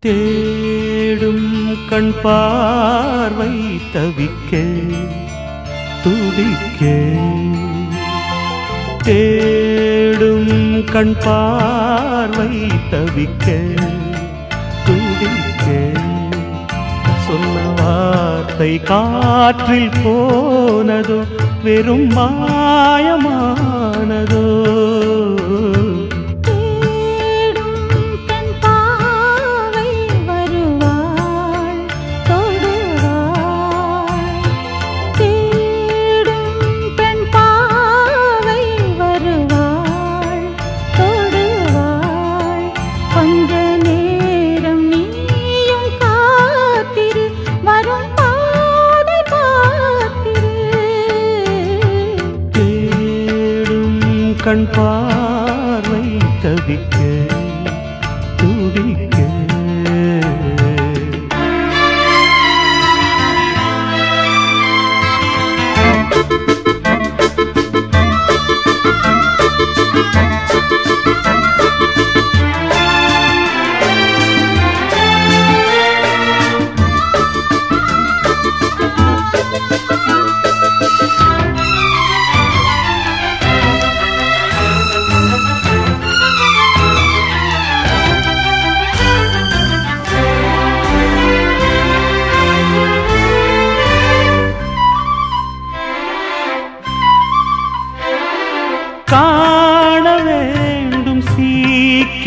தேடும் கண் பார்வை தவிக்க துடிக்க. தேடும் கண் பார்வை தவிக்க துடிக்க. சொன்ன வார்த்தை காற்றில் போனதோ வெறும் மாயமானதோ. கண் பார்வை தவிக்க துடிக்க. காண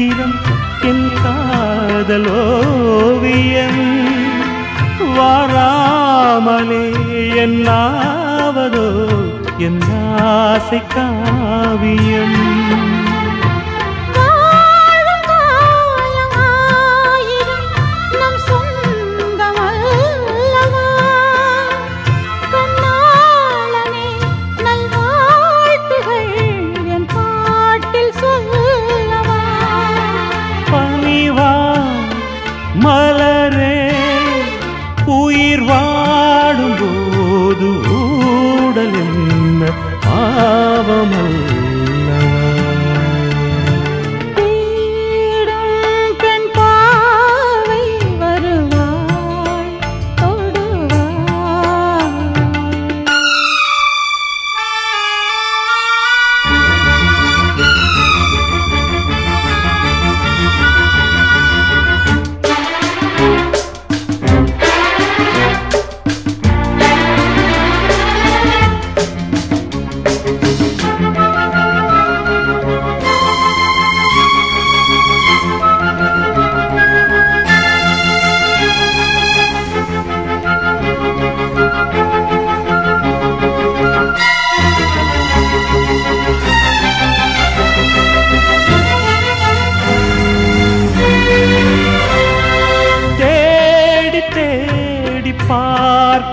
சித்திரம் என் காதல் ஓவியம். வாராமலே என்னாவதோ என் ஆசை காவியம். భావము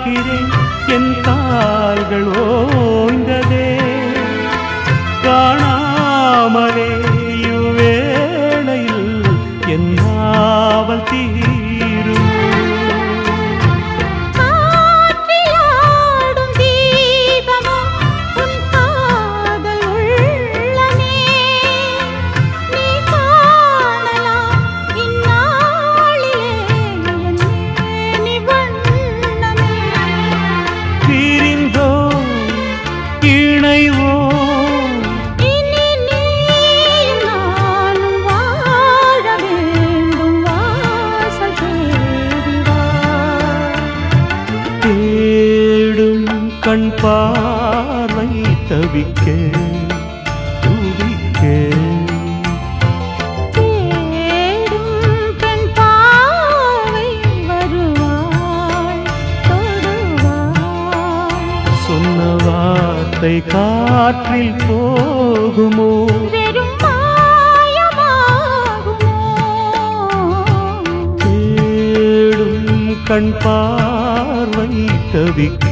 பார்க்கிறேன் பார்வை தவிக்க துடிக்க சொன்ன வார்த்தை காற்றில் போகுமோ? கண் பார்வை தவிக்க.